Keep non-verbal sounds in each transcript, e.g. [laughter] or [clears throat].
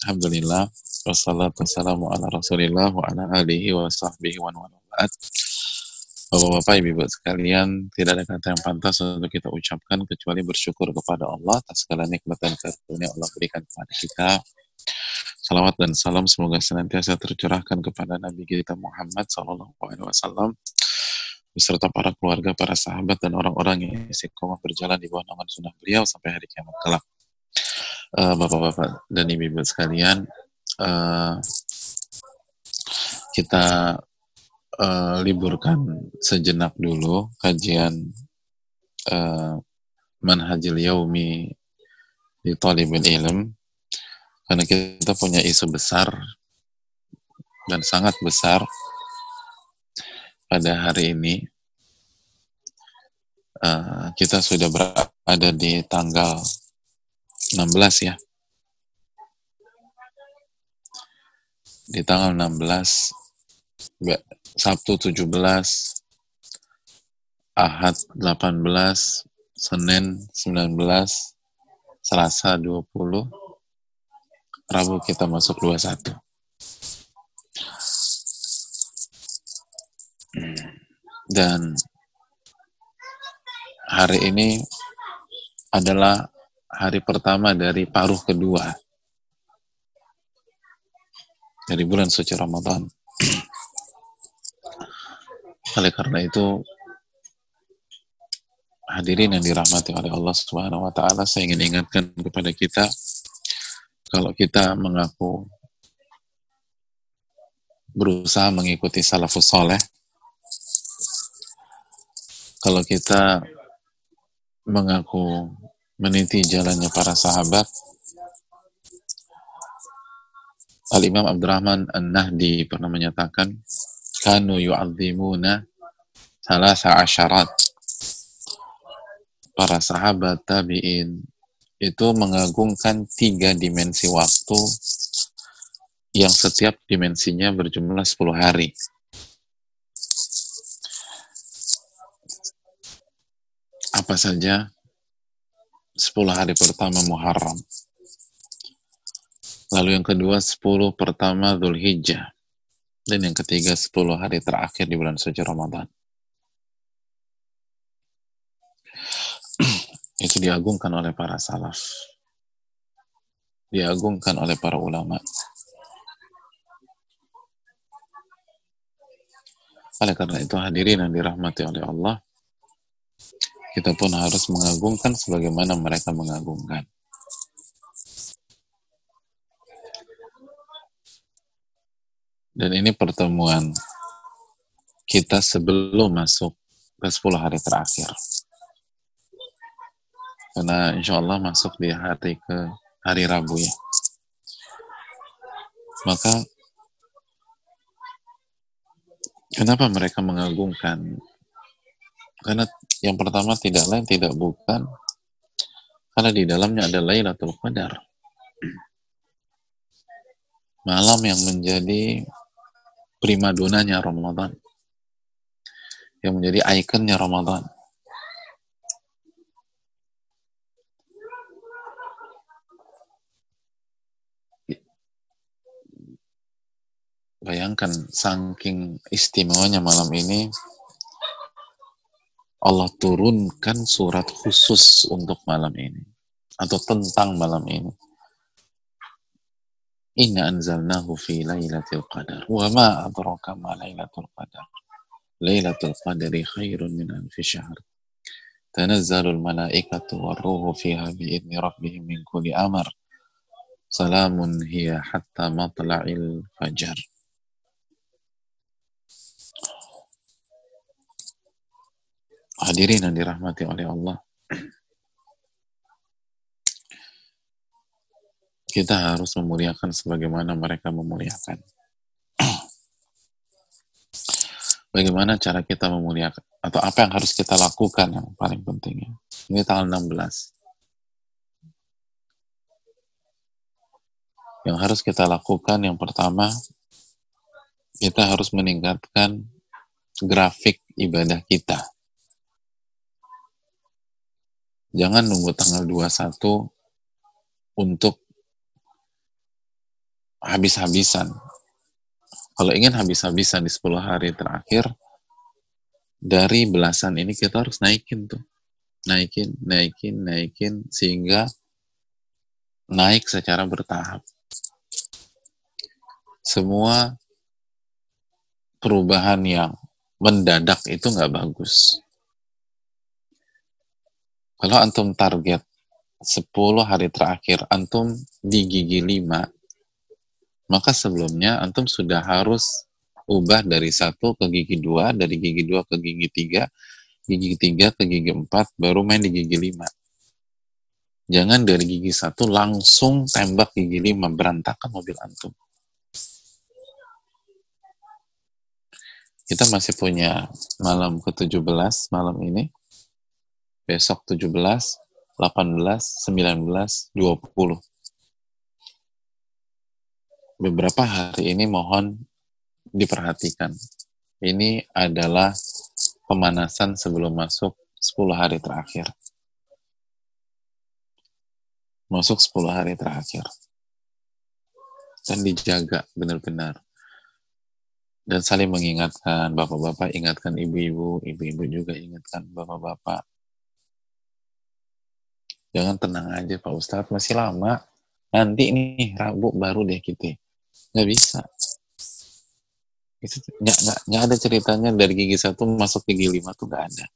Alhamdulillah. Wassalatu wassalamu ala rasulillah wa ala alihi wa wa Bapak-bapak, ibu-ibu sekalian, tidak ada kata yang pantas untuk kita ucapkan kecuali bersyukur kepada Allah atas segala nikmat dan karunia Allah berikan kepada kita. Salawat dan salam semoga senantiasa tercurahkan kepada Nabi kita Muhammad Sallallahu Alaihi Wasallam. Beserta para keluarga, para sahabat dan orang-orang yang istiqomah berjalan di bawah naungan sunnah beliau sampai hari kiamat kelak uh, bapak-bapak dan ibu-ibu sekalian, uh, kita uh, liburkan sejenak dulu kajian uh, manhajil yaumi di talibul ilm. Karena kita punya isu besar dan sangat besar pada hari ini. Uh, kita sudah berada di tanggal 16 ya. Di tanggal 16 Sabtu 17 Ahad 18 Senin 19 Selasa 20 Rabu kita masuk 21 dan hari ini adalah hari pertama dari paruh kedua dari bulan suci Ramadan. [clears throat] Oleh karena itu, hadirin yang dirahmati oleh Allah Subhanahu wa taala, saya ingin ingatkan kepada kita kalau kita mengaku berusaha mengikuti salafus soleh, kalau kita mengaku meniti jalannya para sahabat. Al-Imam Abdurrahman An-Nahdi pernah menyatakan, Kanu yu'adzimuna salasa asyarat. Para sahabat tabi'in itu mengagungkan tiga dimensi waktu yang setiap dimensinya berjumlah 10 hari. Apa saja 10 hari pertama Muharram. Lalu yang kedua 10 pertama Dhul Hijjah. Dan yang ketiga 10 hari terakhir di bulan suci Ramadan. [clears throat] Itu diagungkan oleh para salaf. Diagungkan oleh para ulama. Oleh karena itu hadirin yang dirahmati oleh Allah, kita pun harus mengagungkan sebagaimana mereka mengagungkan. Dan ini pertemuan kita sebelum masuk ke 10 hari terakhir. Karena insya Allah masuk di hari ke hari Rabu ya. Maka kenapa mereka mengagungkan? Karena yang pertama tidak lain tidak bukan karena di dalamnya ada Lailatul Qadar. Malam yang menjadi primadonanya Ramadan. Yang menjadi ikonnya Ramadan. Bayangkan saking istimewanya malam ini Allah turunkan surat khusus untuk malam ini atau tentang malam ini. Inna anzalnahu fi lailatul qadar. Wa ma adraka ma lailatul qadar. Lailatul qadari khairun min alfi syahr. Tanazzalul malaikatu warruhu fiha biidni rabbihim min kulli amar. Salamun hiya hatta matla'il fajar. Hadirin yang dirahmati oleh Allah. Kita harus memuliakan sebagaimana mereka memuliakan. Bagaimana cara kita memuliakan atau apa yang harus kita lakukan yang paling penting ya. Ini tanggal 16. Yang harus kita lakukan yang pertama kita harus meningkatkan grafik ibadah kita Jangan nunggu tanggal 21 untuk habis-habisan. Kalau ingin habis-habisan di 10 hari terakhir, dari belasan ini kita harus naikin tuh. Naikin, naikin, naikin, sehingga naik secara bertahap. Semua perubahan yang mendadak itu nggak bagus. Kalau antum target 10 hari terakhir antum di gigi 5, maka sebelumnya antum sudah harus ubah dari satu ke gigi dua, dari gigi dua ke gigi tiga, gigi tiga ke gigi empat, baru main di gigi lima. Jangan dari gigi satu langsung tembak gigi lima, berantakan mobil antum. Kita masih punya malam ke-17 malam ini. Besok 17, 18, 19, 20. Beberapa hari ini mohon diperhatikan. Ini adalah pemanasan sebelum masuk 10 hari terakhir. Masuk 10 hari terakhir. Dan dijaga benar-benar. Dan saling mengingatkan, bapak-bapak ingatkan ibu-ibu, ibu-ibu juga ingatkan bapak-bapak Jangan tenang aja Pak Ustadz, masih lama. Nanti nih Rabu baru deh kita. Nggak bisa. Itu nggak, nggak, ada ceritanya dari gigi satu masuk gigi lima tuh nggak ada.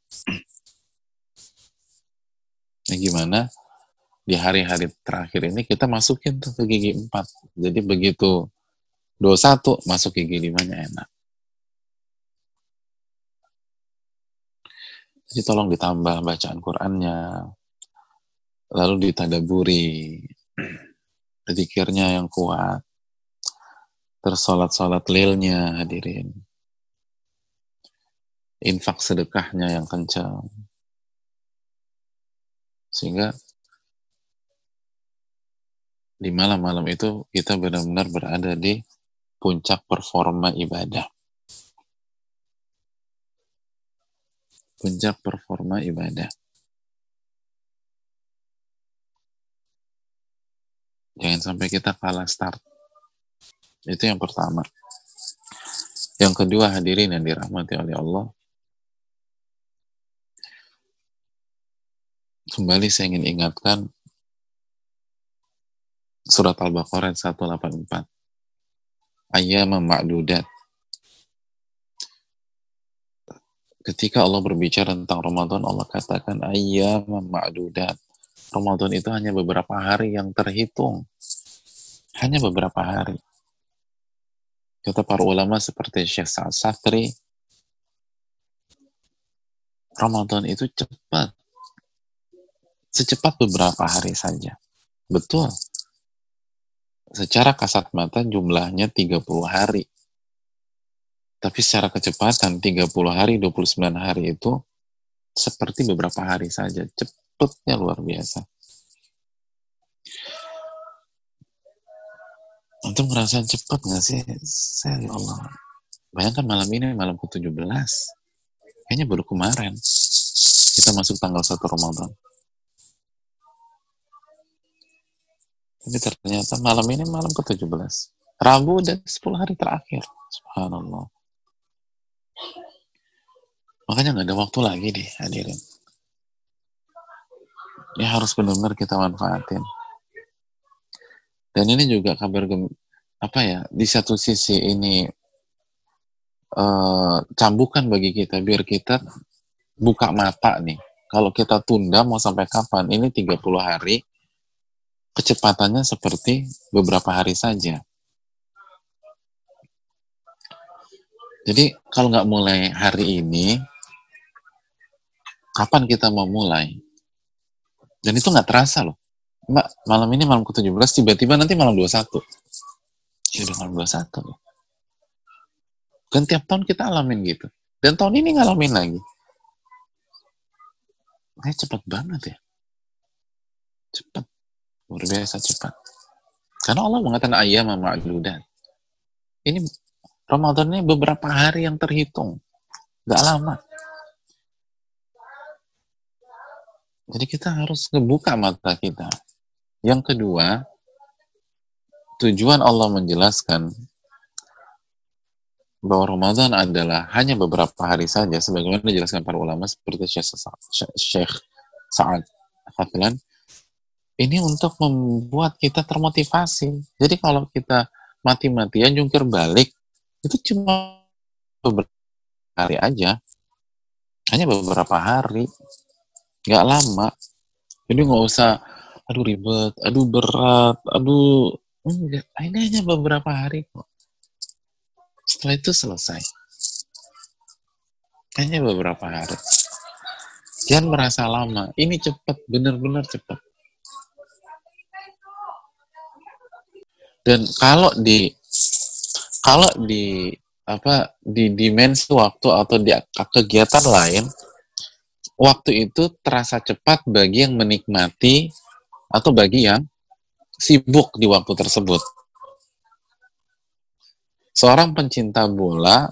Nah gimana? Di hari-hari terakhir ini kita masukin tuh ke gigi empat. Jadi begitu dua satu masuk gigi limanya enak. Jadi tolong ditambah bacaan Qurannya, lalu ditadaburi. Zikirnya yang kuat. Terus sholat-sholat lilnya hadirin. Infak sedekahnya yang kencang. Sehingga di malam-malam itu kita benar-benar berada di puncak performa ibadah. Puncak performa ibadah Jangan sampai kita kalah start. Itu yang pertama. Yang kedua hadirin yang dirahmati oleh Allah. Kembali saya ingin ingatkan surat Al-Baqarah 184. Ayyam ma'dudat. Ketika Allah berbicara tentang Ramadan, Allah katakan ayyam ma'dudat Ramadan itu hanya beberapa hari yang terhitung. Hanya beberapa hari. Kata para ulama seperti Syekh Sa'ad Safri, Ramadan itu cepat. Secepat beberapa hari saja. Betul. Secara kasat mata jumlahnya 30 hari. Tapi secara kecepatan 30 hari, 29 hari itu seperti beberapa hari saja. Cepat cepetnya luar biasa. Untuk merasa cepat nggak sih? Saya ya Allah. Bayangkan malam ini malam ke-17. Kayaknya baru kemarin. Kita masuk tanggal 1 Ramadan. Tapi ternyata malam ini malam ke-17. Rabu dan 10 hari terakhir. Subhanallah. Makanya nggak ada waktu lagi deh hadirin ya harus benar-benar kita manfaatin. Dan ini juga kabar gem apa ya di satu sisi ini uh, cambukan bagi kita biar kita buka mata nih. Kalau kita tunda mau sampai kapan ini 30 hari kecepatannya seperti beberapa hari saja. Jadi kalau nggak mulai hari ini kapan kita mau mulai dan itu nggak terasa loh. Mbak, malam ini malam ke-17, tiba-tiba nanti malam 21. Ya udah malam 21 loh. Kan tiap tahun kita alamin gitu. Dan tahun ini ngalamin lagi. Kayak cepat banget ya. Cepat. Luar biasa cepat. Karena Allah mengatakan ayam ma'adudan. Ini Ramadan ini beberapa hari yang terhitung. Gak lama. Jadi kita harus ngebuka mata kita. Yang kedua, tujuan Allah menjelaskan bahwa Ramadan adalah hanya beberapa hari saja sebagaimana dijelaskan para ulama seperti Syekh Sa'ad Fatlan ini untuk membuat kita termotivasi. Jadi kalau kita mati-matian jungkir balik itu cuma beberapa hari aja hanya beberapa hari nggak lama. Jadi nggak usah aduh ribet aduh berat aduh. Enggak ini hanya beberapa hari kok. Setelah itu selesai. Hanya beberapa hari. Jangan merasa lama. Ini cepat benar-benar cepat dan kalau di kalau di apa di dimensi waktu atau di kegiatan lain waktu itu terasa cepat bagi yang menikmati atau bagi yang sibuk di waktu tersebut. Seorang pencinta bola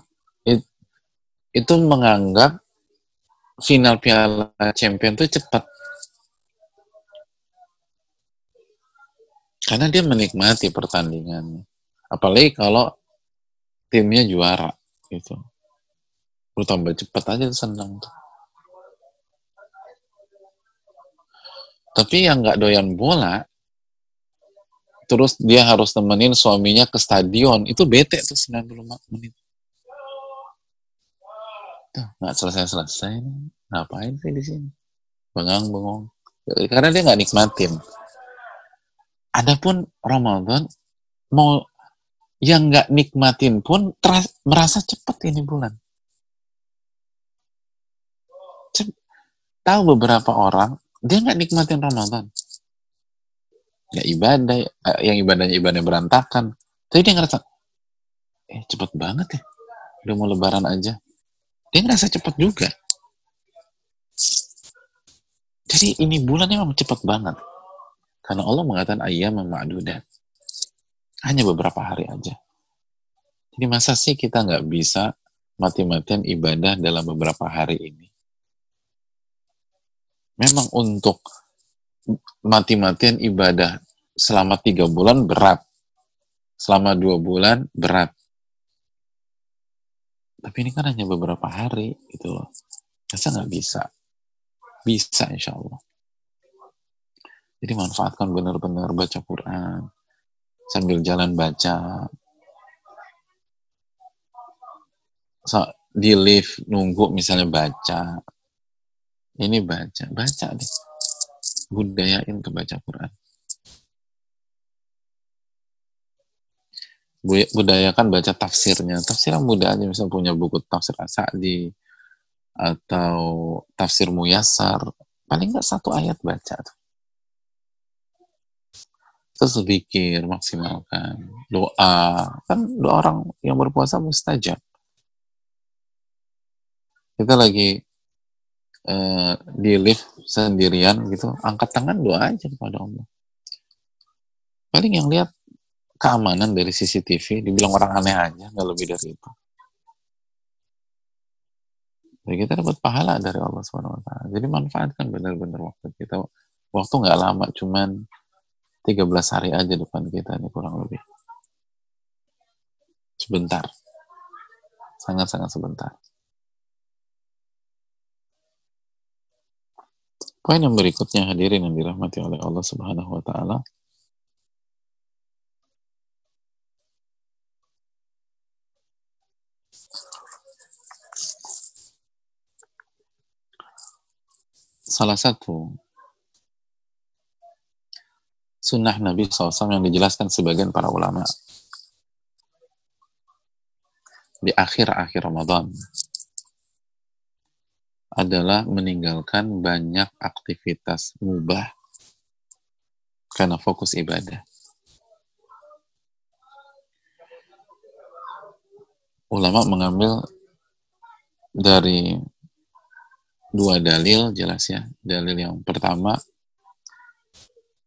itu menganggap final Piala Champion itu cepat. Karena dia menikmati pertandingan. Apalagi kalau timnya juara gitu lu tambah cepet aja senang tuh tapi yang nggak doyan bola terus dia harus temenin suaminya ke stadion. Itu bete tuh 90 menit. Tuh nggak selesai selesai ngapain sih di sini? Bengang bengong karena dia nggak nikmatin. Adapun Ramadan mau yang nggak nikmatin pun teras, merasa cepat ini bulan. Cep, tahu beberapa orang dia nggak nikmatin Ramadan. Ya ibadah, eh, yang ibadahnya ibadah berantakan. Tapi dia ngerasa, eh cepet banget ya, udah mau lebaran aja. Dia ngerasa cepat juga. Jadi ini bulannya memang cepat banget. Karena Allah mengatakan ayam ma'dudat hanya beberapa hari aja. Jadi masa sih kita nggak bisa mati-matian ibadah dalam beberapa hari ini? Memang untuk mati-matian ibadah selama tiga bulan berat. Selama dua bulan berat. Tapi ini kan hanya beberapa hari gitu loh. Masa nggak bisa? Bisa insya Allah. Jadi manfaatkan benar-benar baca Quran sambil jalan baca so, di lift nunggu misalnya baca ini baca baca deh budayain ke baca Quran budayakan baca tafsirnya. Tafsir yang mudah aja misalnya punya buku tafsir Asadi atau tafsir Muyasar paling nggak satu ayat baca tuh. Terus zikir maksimalkan. Doa. Kan doa orang yang berpuasa mustajab. Kita lagi uh, di lift sendirian gitu angkat tangan doa aja kepada Allah paling yang lihat keamanan dari CCTV dibilang orang aneh aja nggak lebih dari itu jadi kita dapat pahala dari Allah swt jadi manfaatkan benar-benar waktu kita waktu nggak lama cuman 13 hari aja depan kita ini kurang lebih. Sebentar. Sangat-sangat sebentar. Poin yang berikutnya hadirin yang dirahmati oleh Allah Subhanahu wa taala. Salah satu sunnah Nabi SAW yang dijelaskan sebagian para ulama di akhir-akhir Ramadan adalah meninggalkan banyak aktivitas mubah karena fokus ibadah. Ulama mengambil dari dua dalil jelas ya. Dalil yang pertama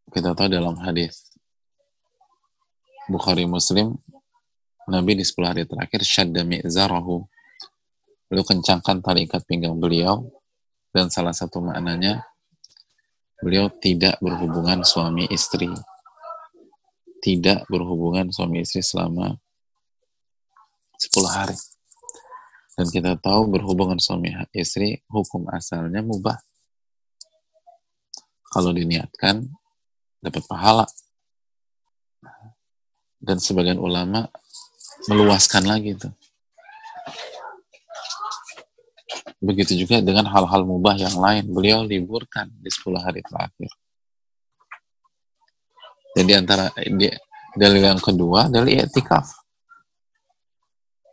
kita tahu dalam hadis Bukhari Muslim Nabi di 10 hari terakhir syadda mi'zarahu lalu kencangkan tali ikat pinggang beliau dan salah satu maknanya beliau tidak berhubungan suami istri tidak berhubungan suami istri selama 10 hari. Dan kita tahu berhubungan suami istri hukum asalnya mubah. Kalau diniatkan dapat pahala. Dan sebagian ulama meluaskan lagi itu. Begitu juga dengan hal-hal mubah yang lain. Beliau liburkan di 10 hari terakhir. Jadi antara dalil yang kedua dari i'tikaf.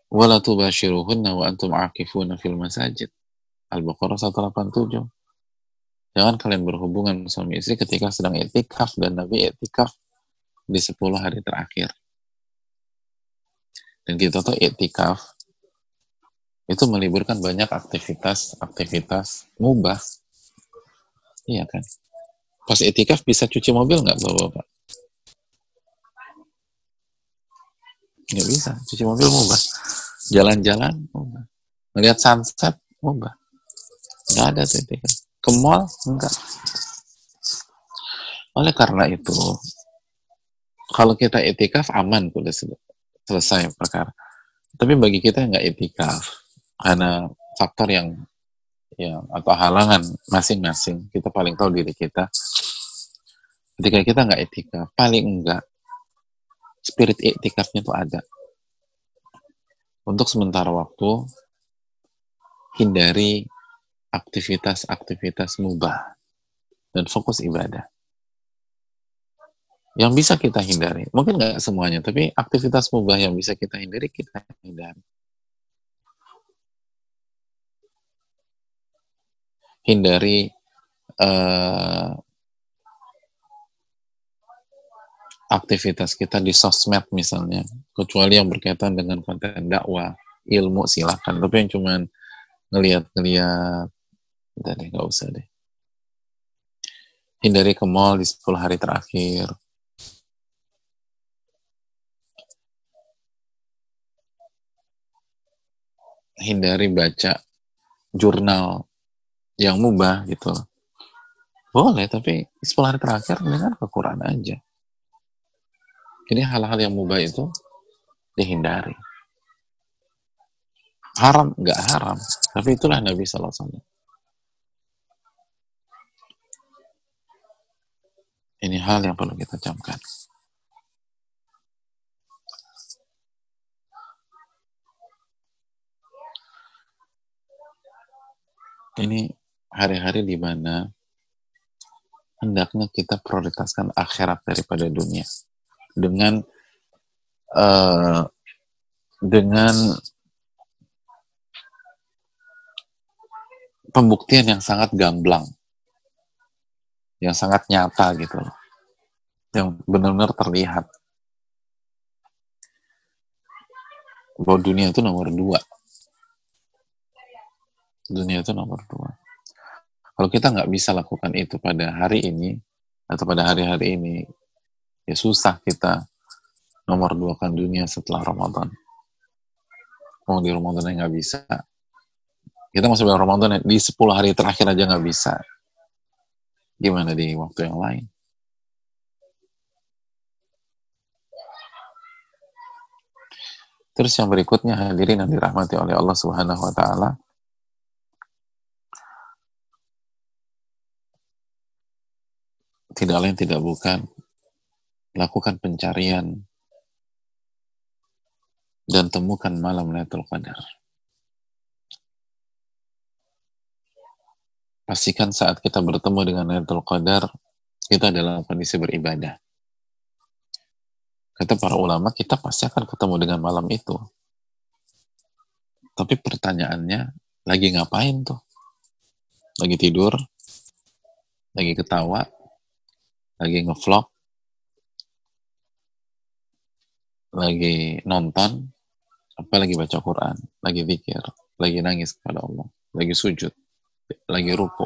Wala tubashiruhunna wa antum akifuna fil masajid. Al-Baqarah 187. Jangan kalian berhubungan suami istri ketika sedang i'tikaf dan Nabi i'tikaf di 10 hari terakhir. Dan kita tahu i'tikaf itu meliburkan banyak aktivitas-aktivitas mubah. Iya kan? Pas etikaf bisa cuci mobil nggak bapak-bapak? nggak bisa cuci mobil mubah jalan-jalan mubah melihat sunset mubah nggak ada tuh ke mall enggak oleh karena itu kalau kita etikaf aman sudah selesai perkara tapi bagi kita nggak etikaf karena faktor yang yang atau halangan masing-masing kita paling tahu diri kita ketika kita nggak etika paling enggak spirit iktikafnya itu ada. Untuk sementara waktu, hindari aktivitas-aktivitas mubah dan fokus ibadah. Yang bisa kita hindari, mungkin nggak semuanya, tapi aktivitas mubah yang bisa kita hindari, kita hindari. Hindari uh, aktivitas kita di sosmed misalnya, kecuali yang berkaitan dengan konten dakwah, ilmu silahkan. Tapi yang cuman ngeliat-ngeliat, udah deh, nggak usah deh. Hindari ke mall di 10 hari terakhir. Hindari baca jurnal yang mubah gitu. Boleh, tapi 10 hari terakhir dengan kekurangan aja. Ini hal-hal yang mubah itu dihindari. Haram, nggak haram. Tapi itulah Nabi SAW. Ini hal yang perlu kita camkan. Ini hari-hari di mana hendaknya kita prioritaskan akhirat daripada dunia dengan uh, dengan pembuktian yang sangat gamblang, yang sangat nyata gitu yang benar-benar terlihat bahwa dunia itu nomor dua. Dunia itu nomor dua. Kalau kita nggak bisa lakukan itu pada hari ini atau pada hari-hari ini, ya susah kita nomor dua kan dunia setelah Ramadan. Mau di Ramadan nggak bisa. Kita masuk bulan Ramadan di 10 hari terakhir aja nggak bisa. Gimana di waktu yang lain? Terus yang berikutnya hadirin yang dirahmati oleh Allah Subhanahu wa taala. Tidak lain tidak bukan lakukan pencarian dan temukan malam Lailatul Qadar. Pastikan saat kita bertemu dengan Lailatul Qadar, kita dalam kondisi beribadah. Kata para ulama, kita pasti akan ketemu dengan malam itu. Tapi pertanyaannya, lagi ngapain tuh? Lagi tidur? Lagi ketawa? Lagi ngevlog? lagi nonton, apa lagi baca Quran, lagi zikir, lagi nangis kepada Allah, lagi sujud, lagi ruku,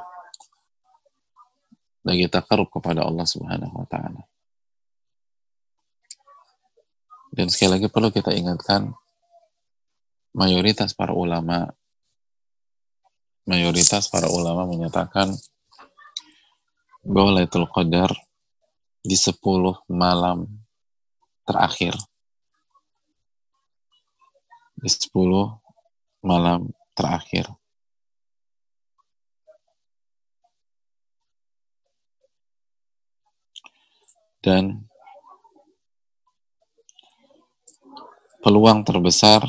lagi takarub kepada Allah Subhanahu wa taala. Dan sekali lagi perlu kita ingatkan mayoritas para ulama mayoritas para ulama menyatakan bahwa Lailatul Qadar di 10 malam terakhir. Di 10 malam terakhir. Dan peluang terbesar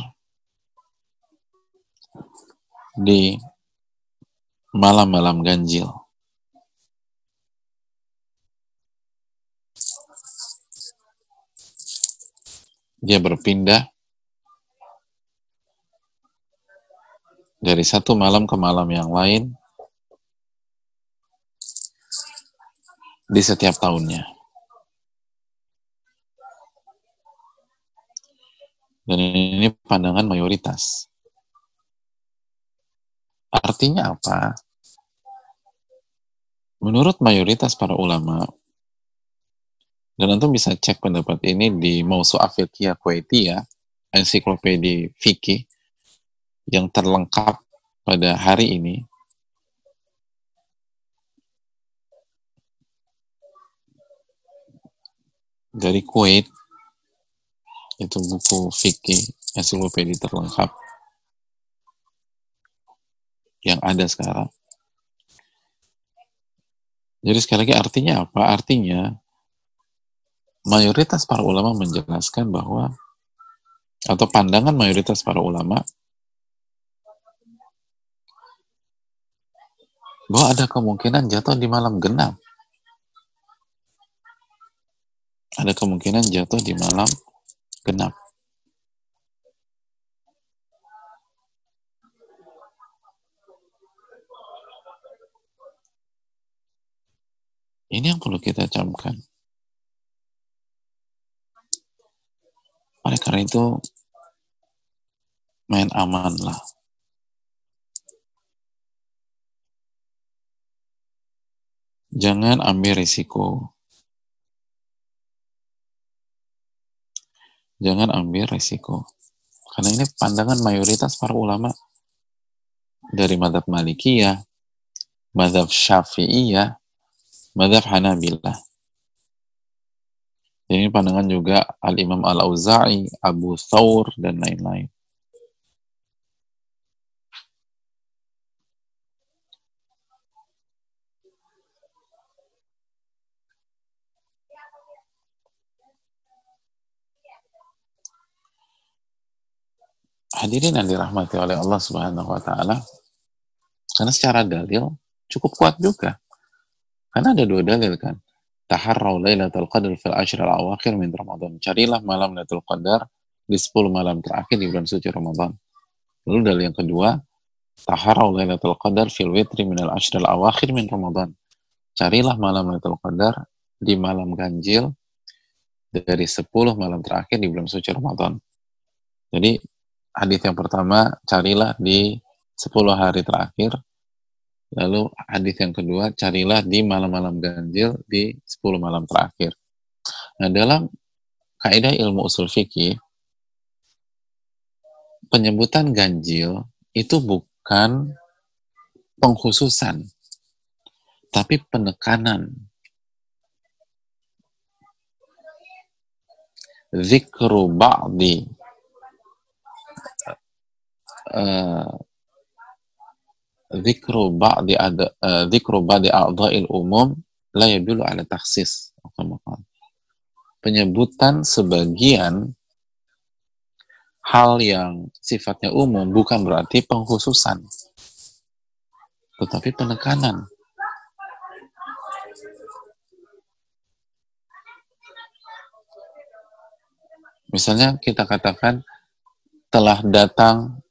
di malam-malam ganjil. Dia berpindah dari satu malam ke malam yang lain di setiap tahunnya. Dan ini pandangan mayoritas. Artinya apa? Menurut mayoritas para ulama, dan nanti bisa cek pendapat ini di Mausu'ah Fiqhiyah Kuwaitiyah, ensiklopedi fikih, yang terlengkap pada hari ini dari Kuwait itu buku fikih ensiklopedi terlengkap yang ada sekarang. Jadi sekali lagi artinya apa? Artinya mayoritas para ulama menjelaskan bahwa atau pandangan mayoritas para ulama bahwa ada kemungkinan jatuh di malam genap. Ada kemungkinan jatuh di malam genap. Ini yang perlu kita camkan. Karena itu, main aman lah. Jangan ambil risiko. Jangan ambil risiko. Karena ini pandangan mayoritas para ulama dari madhab Malikiyah, madhab Syafi'iyah, madhab Hanabilah. Ini pandangan juga Al-Imam Al-Auza'i, Abu Thawr, dan lain-lain. Hadirin yang dirahmati oleh Allah Subhanahu wa taala. Karena secara dalil cukup kuat juga. Karena ada dua dalil kan. Taharraw Lailatul Qadar fil ashr al-awakhir min Ramadan. Carilah malam Lailatul Qadar di 10 malam terakhir di bulan suci Ramadan. Lalu dalil yang kedua, Taharraw Lailatul Qadar fil witri min al-ashr al-awakhir min Ramadan. Carilah malam Lailatul Qadar di malam ganjil dari 10 malam terakhir di bulan suci Ramadan. Jadi hadis yang pertama carilah di 10 hari terakhir lalu hadis yang kedua carilah di malam-malam ganjil di 10 malam terakhir. Nah dalam kaidah ilmu usul fikih penyebutan ganjil itu bukan pengkhususan tapi penekanan. Zikru ba'di zikru ba'di ada zikru ba'di a'dha'il umum la yadulu ala taksis penyebutan sebagian hal yang sifatnya umum bukan berarti pengkhususan tetapi penekanan. Misalnya kita katakan telah datang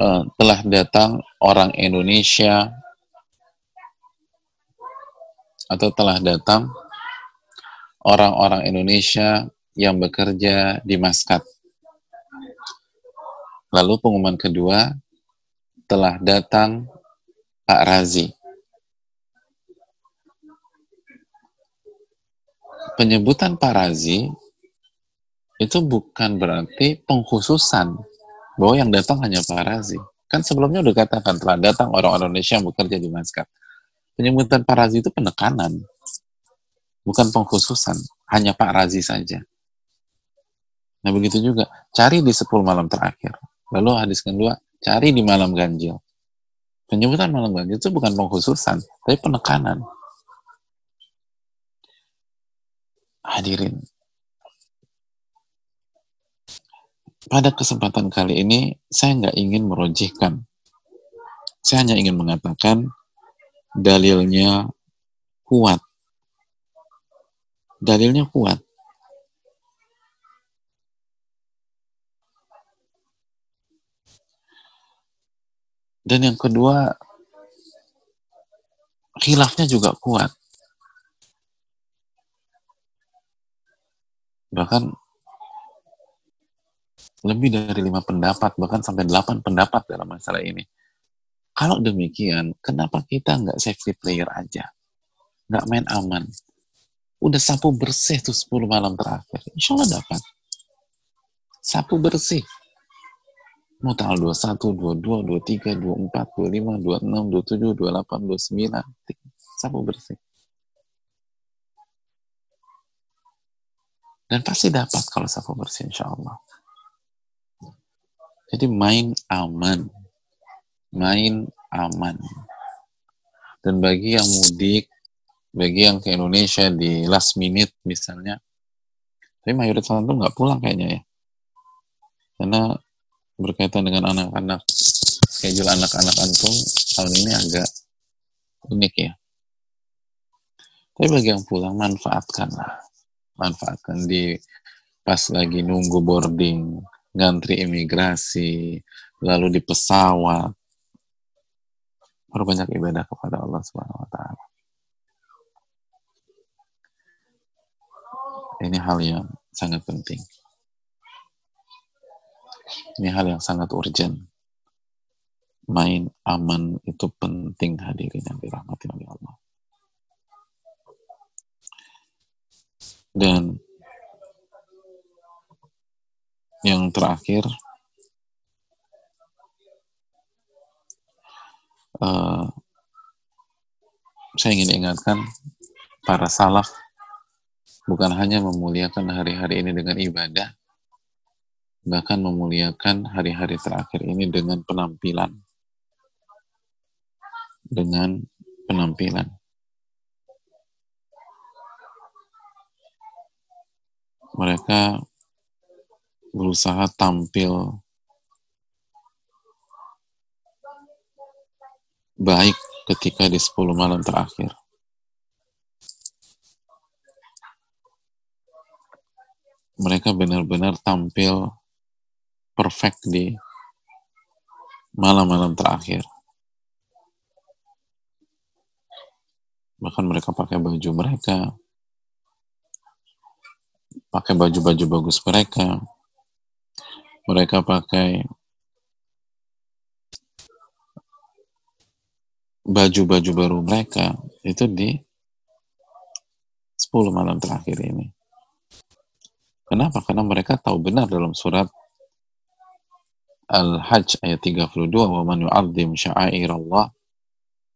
uh, telah datang orang Indonesia atau telah datang orang-orang Indonesia yang bekerja di Maskat. Lalu pengumuman kedua, telah datang Pak Razi. Penyebutan Pak Razi itu bukan berarti pengkhususan bahwa yang datang hanya Pak Razi. Kan sebelumnya udah katakan telah datang orang-orang Indonesia yang bekerja di Maskat. Penyebutan Pak Razi itu penekanan. bukan pengkhususan, hanya Pak Razi saja. Nah begitu juga, cari di 10 malam terakhir. Lalu hadis kedua, cari di malam ganjil. Penyebutan malam ganjil itu bukan pengkhususan, tapi penekanan. Hadirin, pada kesempatan kali ini saya nggak ingin merojihkan. Saya hanya ingin mengatakan dalilnya kuat. Dalilnya kuat. Dan yang kedua, khilafnya juga kuat. Bahkan lebih dari lima pendapat, bahkan sampai delapan pendapat dalam masalah ini. Kalau demikian, kenapa kita nggak safety player aja? Nggak main aman? Udah sapu bersih tuh 10 malam terakhir. Insya Allah dapat. Sapu bersih. Mau tanggal 21, 22, 23, 24, 25, 26, 27, 28, 29. Sapu bersih. Dan pasti dapat kalau sapu bersih insya Allah. Jadi main aman. Main aman. Dan bagi yang mudik, bagi yang ke Indonesia di last minute misalnya, tapi mayoritas itu nggak pulang kayaknya ya. Karena berkaitan dengan anak-anak, schedule anak-anak antum tahun ini agak unik ya. Tapi bagi yang pulang, manfaatkanlah. Manfaatkan di pas lagi nunggu boarding, ngantri imigrasi, lalu di pesawat. Perbanyak ibadah kepada Allah Subhanahu wa taala. Ini hal yang sangat penting. Ini hal yang sangat urgent. Main aman itu penting hadirin yang dirahmati oleh Allah. Dan yang terakhir. Uh, saya ingin ingatkan para salaf bukan hanya memuliakan hari-hari ini dengan ibadah bahkan memuliakan hari-hari terakhir ini dengan penampilan. Dengan penampilan. Mereka berusaha tampil baik ketika di 10 malam terakhir. Mereka benar-benar tampil perfect di malam-malam terakhir. Bahkan mereka pakai baju mereka, pakai baju-baju bagus mereka, mereka pakai baju-baju baru mereka itu di 10 malam terakhir ini. Kenapa? Karena mereka tahu benar dalam surat Al-Hajj ayat 32 wa man yu'azzim sya'air Allah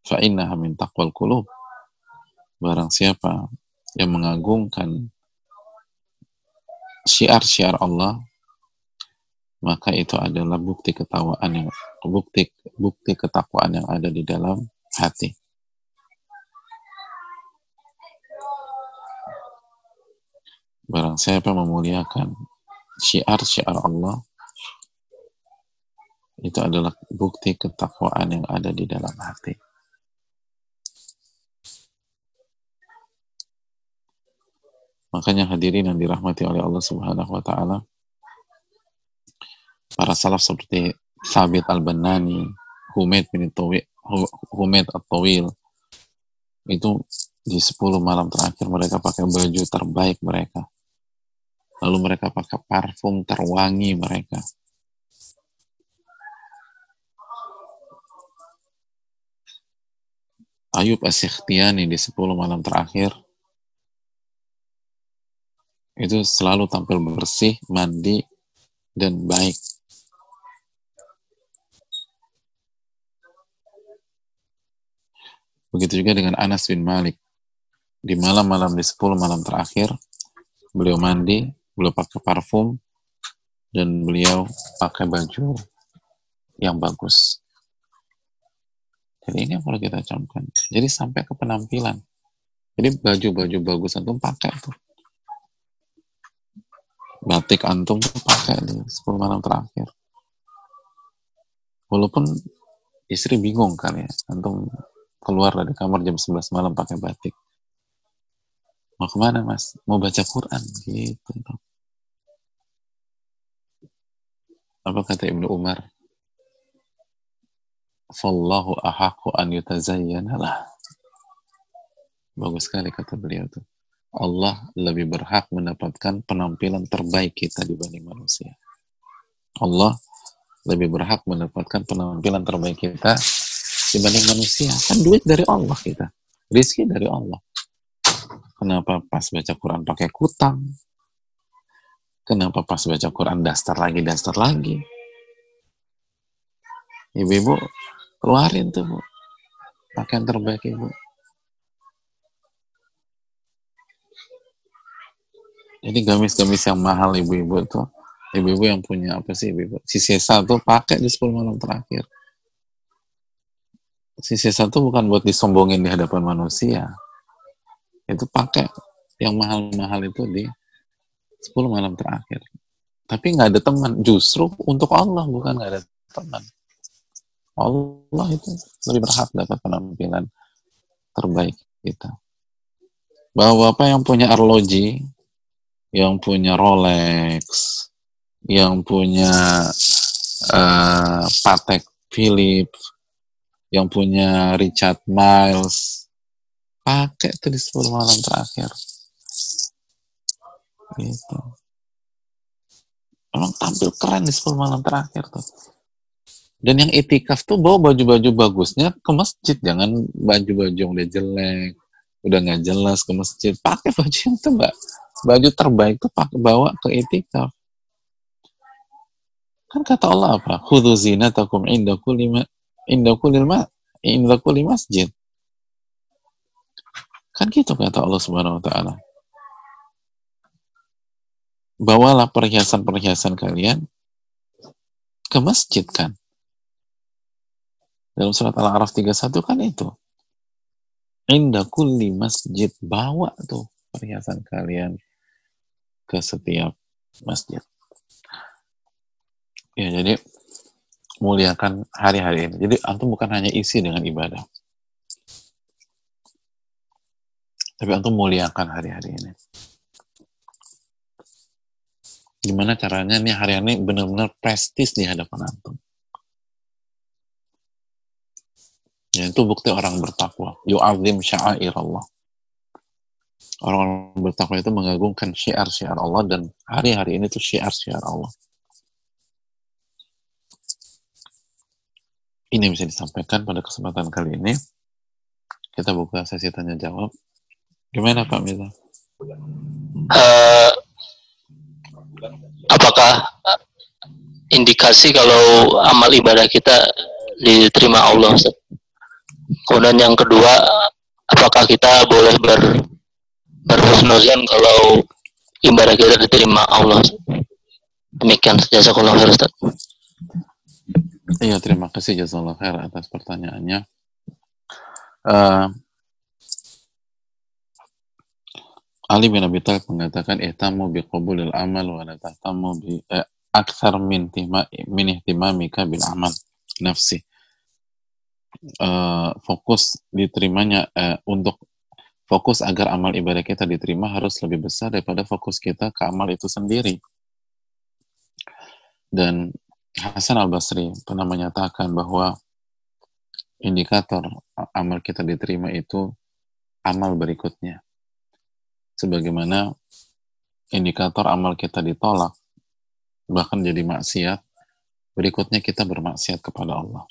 fa innaha min taqwal qulub. Barang siapa yang mengagungkan syiar-syiar Allah maka itu adalah bukti ketawaan yang bukti bukti ketakwaan yang ada di dalam hati. Barang siapa memuliakan syiar-syiar Allah, itu adalah bukti ketakwaan yang ada di dalam hati. Makanya hadirin yang dirahmati oleh Allah Subhanahu wa taala, para salaf seperti Sabit al-Banani, Humaid bin Tawil, Humaid al-Tawil, itu di 10 malam terakhir mereka pakai baju terbaik mereka. Lalu mereka pakai parfum terwangi mereka. Ayub Asyikhtiyani di 10 malam terakhir itu selalu tampil bersih, mandi, dan baik. Begitu juga dengan Anas bin Malik di malam-malam di 10 malam terakhir beliau mandi, beliau pakai parfum dan beliau pakai baju yang bagus. Jadi ini yang perlu kita camkan. Jadi sampai ke penampilan. Jadi baju-baju bagus antum pakai tuh. Batik antum pakai di 10 malam terakhir. Walaupun istri bingung kan ya, antum keluar dari kamar jam 11 malam pakai batik. Mau ke mana mas? Mau baca Quran gitu. Apa kata Ibnu Umar? Fallahu ahaku an yutazayyana lah. Bagus sekali kata beliau tuh. Allah lebih berhak mendapatkan penampilan terbaik kita dibanding manusia. Allah lebih berhak mendapatkan penampilan terbaik kita dibanding manusia. Kan duit dari Allah kita. Rizki dari Allah. Kenapa pas baca Quran pakai kutang? Kenapa pas baca Quran dasar lagi, dasar lagi? Ibu-ibu, keluarin tuh, Bu. Pakaian terbaik Ibu. Jadi gamis-gamis yang mahal ibu-ibu tuh, ibu-ibu yang punya apa sih ibu-ibu? Si sisa tuh pakai di 10 malam terakhir. Si sisa tuh bukan buat disombongin di hadapan manusia. Itu pakai yang mahal-mahal itu di 10 malam terakhir. Tapi nggak ada teman. Justru untuk Allah bukan nggak ada teman. Allah itu lebih berhak dapat penampilan terbaik kita. Bahwa apa yang punya arloji, yang punya Rolex, yang punya uh, Patek Philippe, yang punya Richard Miles, pakai itu di 10 malam terakhir. Gitu. Emang tampil keren di 10 malam terakhir tuh. Dan yang itikaf tuh bawa baju-baju bagusnya ke masjid, jangan baju-baju yang udah jelek, udah nggak jelas ke masjid. Pakai baju yang tuh mbak baju terbaik itu pakai bawa ke itikaf. Kan kata Allah apa? Khudhu zinatakum inda kulli ma inda kulli ma masjid. Kan gitu kata Allah Subhanahu wa taala. Bawalah perhiasan-perhiasan kalian ke masjid kan. Dalam surat Al-A'raf 31 kan itu. Inda kulli masjid bawa tuh perhiasan kalian ke setiap masjid. Ya, jadi muliakan hari-hari ini. Jadi antum bukan hanya isi dengan ibadah. Tapi antum muliakan hari-hari ini. Gimana caranya nih hari ini benar-benar prestis di hadapan antum. Ya, itu bukti orang bertakwa. Yu'adzim sya'air Allah. Orang-orang bertakwa itu mengagungkan syiar-syiar Allah dan hari-hari ini tuh syiar-syiar Allah. Ini bisa disampaikan pada kesempatan kali ini. Kita buka sesi tanya jawab. Gimana Pak Mila? Uh, apakah indikasi kalau amal ibadah kita diterima Allah? Kemudian yang kedua, apakah kita boleh ber berhusnuzan kalau ibadah kita diterima Allah. Demikian jazakallahu khair Ustaz. Iya, terima kasih jazakallahu khair atas pertanyaannya. Uh, Ali bin Abi Thalib mengatakan ihtamu bi qabulil amal wa la tahtamu bi eh, akthar min tima min ihtimamika bil amal nafsi. Uh, fokus diterimanya uh, untuk fokus agar amal ibadah kita diterima harus lebih besar daripada fokus kita ke amal itu sendiri. Dan Hasan al-Basri pernah menyatakan bahwa indikator amal kita diterima itu amal berikutnya. Sebagaimana indikator amal kita ditolak, bahkan jadi maksiat, berikutnya kita bermaksiat kepada Allah.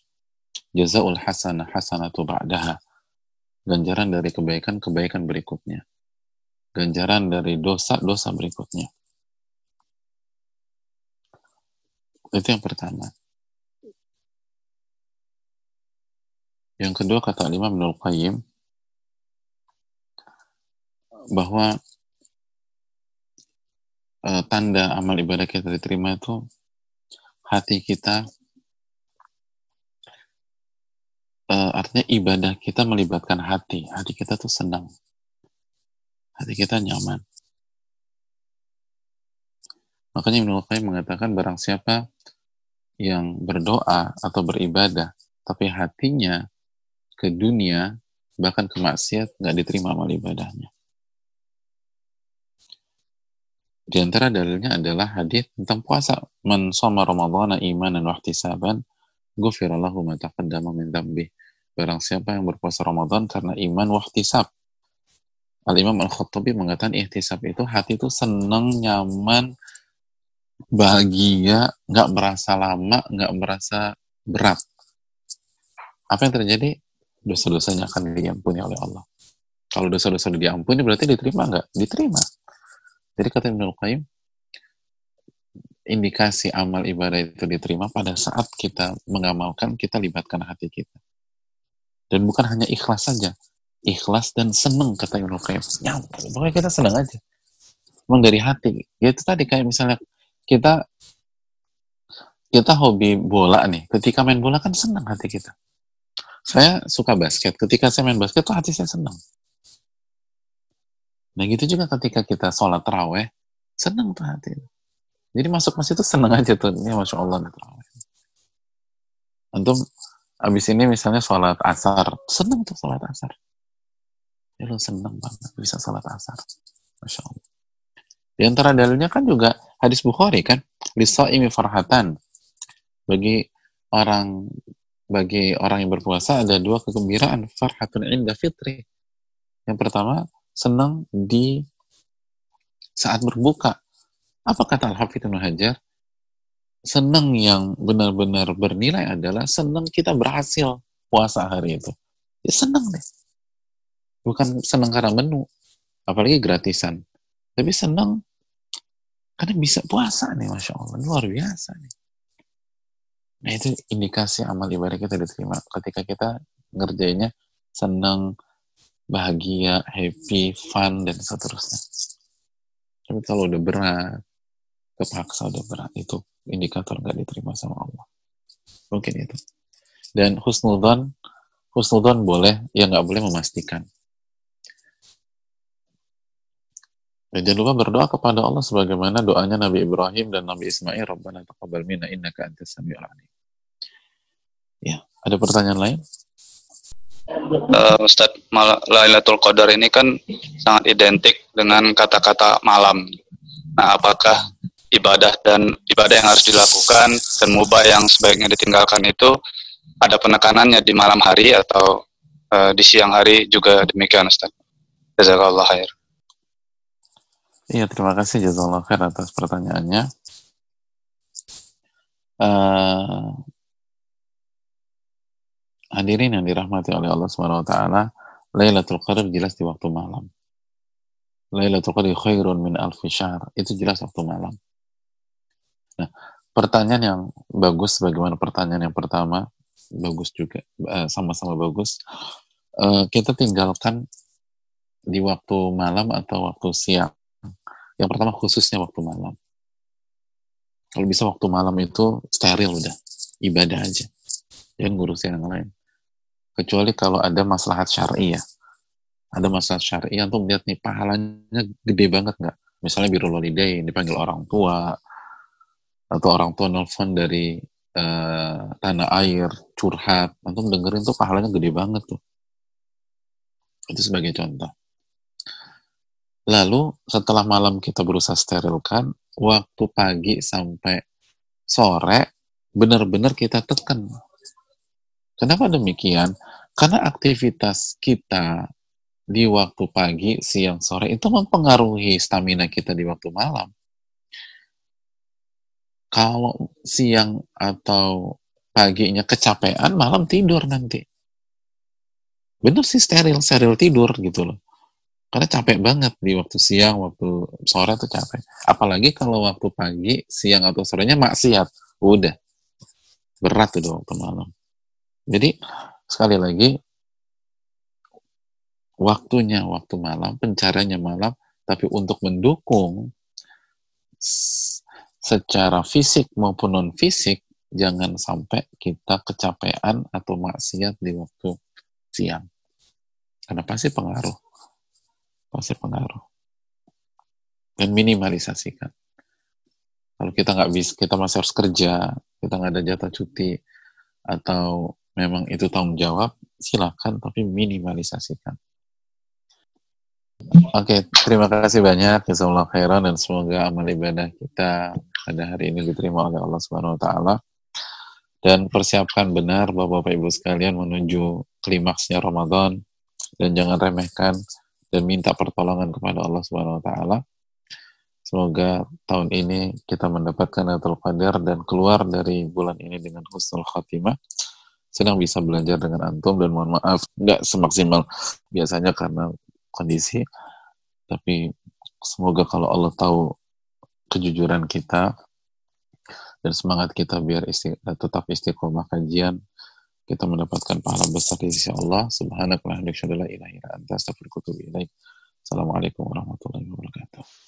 Jazaul hasanah hasanatu ba'daha ganjaran dari kebaikan kebaikan berikutnya ganjaran dari dosa dosa berikutnya itu yang pertama. Yang kedua kata lima menurut Qayyim bahwa uh, tanda amal ibadah kita diterima itu hati kita uh, artinya ibadah kita melibatkan hati. Hati kita tuh senang. Hati kita nyaman makanya Ibnu Qayyim mengatakan barang siapa yang berdoa atau beribadah tapi hatinya ke dunia bahkan ke maksiat nggak diterima amal ibadahnya di antara dalilnya adalah hadis tentang puasa. Man shoma Ramadhana imanan wa ihtisaban, ghufira lahu ma taqaddama min dzambih. Barang siapa yang berpuasa Ramadan karena iman wa ihtisab. Al-Imam Al-Khattabi mengatakan ihtisab itu hati itu senang, nyaman, bahagia, nggak merasa lama, nggak merasa berat. Apa yang terjadi? Dosa-dosanya akan diampuni oleh Allah. Kalau dosa-dosa diampuni berarti diterima nggak? Diterima. Jadi kata Ibnu Qayyim, indikasi amal ibadah itu diterima pada saat kita mengamalkan, kita libatkan hati kita. Dan bukan hanya ikhlas saja, ikhlas dan senang kata Ibnu Qayyim. Ya, pokoknya kita senang aja. Memang dari hati. Ya itu tadi kayak misalnya kita kita hobi bola nih. Ketika main bola kan senang hati kita. Saya suka basket. Ketika saya main basket tuh hati saya senang. Nah gitu juga ketika kita sholat terawih, senang tuh hati. Jadi masuk masjid itu senang aja tuh, ini masya Allah terawih. Antum abis ini misalnya sholat asar, senang tuh sholat asar. Ya lu senang banget bisa sholat asar. Masya Allah. Di antara dalilnya kan juga hadis Bukhari kan, ini farhatan. Bagi orang bagi orang yang berpuasa ada dua kegembiraan farhatun inda fitri. Yang pertama senang di saat berbuka. Apa kata Al-Hafidh Ibn Hajar? Senang yang benar-benar bernilai adalah senang kita berhasil puasa hari itu. Ya senang deh. Bukan senang karena menu, apalagi gratisan. Tapi senang karena bisa puasa nih, Masya Allah. Luar biasa nih. Nah itu indikasi amal ibadah kita diterima. Ketika kita ngerjainnya senang, bahagia, happy, fun, dan seterusnya. Tapi kalau udah berat, kepaksa udah berat, itu indikator nggak diterima sama Allah. Mungkin itu. Dan husnudon, husnudon boleh, ya nggak boleh memastikan. Dan jangan lupa berdoa kepada Allah sebagaimana doanya Nabi Ibrahim dan Nabi Ismail, Rabbana taqabbal minna innaka antas samiul alim. Ya, ada pertanyaan lain? uh, Ustadz Lailatul Qadar ini kan sangat identik dengan kata-kata malam. Nah, apakah ibadah dan ibadah yang harus dilakukan dan mubah yang sebaiknya ditinggalkan itu ada penekanannya di malam hari atau uh, di siang hari juga demikian Ustaz. Jazakallah khair. Iya, terima kasih Jazakallah khair atas pertanyaannya. Uh, Hadirin yang dirahmati oleh Allah Subhanahu wa taala, Lailatul Qadar jelas di waktu malam. Lailatul Qadar khairun min alfi syahr. Itu jelas waktu malam. Nah, pertanyaan yang bagus bagaimana pertanyaan yang pertama bagus juga eh, sama-sama bagus. Uh, kita tinggalkan di waktu malam atau waktu siang. Yang pertama khususnya waktu malam. Kalau bisa waktu malam itu steril udah, ibadah aja. Jangan ngurusin yang lain kecuali kalau ada maslahat syariah. Ada maslahat syariah untuk melihat nih pahalanya gede banget nggak? Misalnya biru walidain dipanggil orang tua atau orang tua nelfon dari uh, tanah air curhat, untuk dengerin tuh pahalanya gede banget tuh. Itu sebagai contoh. Lalu setelah malam kita berusaha sterilkan, waktu pagi sampai sore benar-benar kita tekan Kenapa demikian? Karena aktivitas kita di waktu pagi, siang, sore itu mempengaruhi stamina kita di waktu malam. Kalau siang atau paginya kecapean, malam tidur nanti. Bener sih steril, steril tidur gitu loh. Karena capek banget di waktu siang, waktu sore tuh capek. Apalagi kalau waktu pagi, siang atau sorenya maksiat. Udah. Berat tuh waktu malam. Jadi sekali lagi waktunya waktu malam, pencariannya malam, tapi untuk mendukung secara fisik maupun non fisik jangan sampai kita kecapean atau maksiat di waktu siang. Karena pasti pengaruh. Pasti pengaruh. Dan minimalisasikan. Kalau kita nggak bisa, kita masih harus kerja, kita nggak ada jatah cuti, atau memang itu tanggung jawab, silakan, tapi minimalisasikan. Oke, okay, terima kasih banyak. Jazakallah khairan dan semoga amal ibadah kita pada hari ini diterima oleh Allah Subhanahu wa taala. Dan persiapkan benar Bapak-bapak Ibu sekalian menuju klimaksnya Ramadan dan jangan remehkan dan minta pertolongan kepada Allah Subhanahu wa taala. Semoga tahun ini kita mendapatkan Lailatul Qadar dan keluar dari bulan ini dengan husnul khatimah. Sedang bisa belajar dengan antum dan mohon maaf nggak semaksimal biasanya karena kondisi tapi semoga kalau Allah tahu kejujuran kita dan semangat kita biar isti tetap istiqomah kajian kita mendapatkan pahala besar di sisi Allah. Subhanahu wa ta'ala Assalamualaikum warahmatullahi wabarakatuh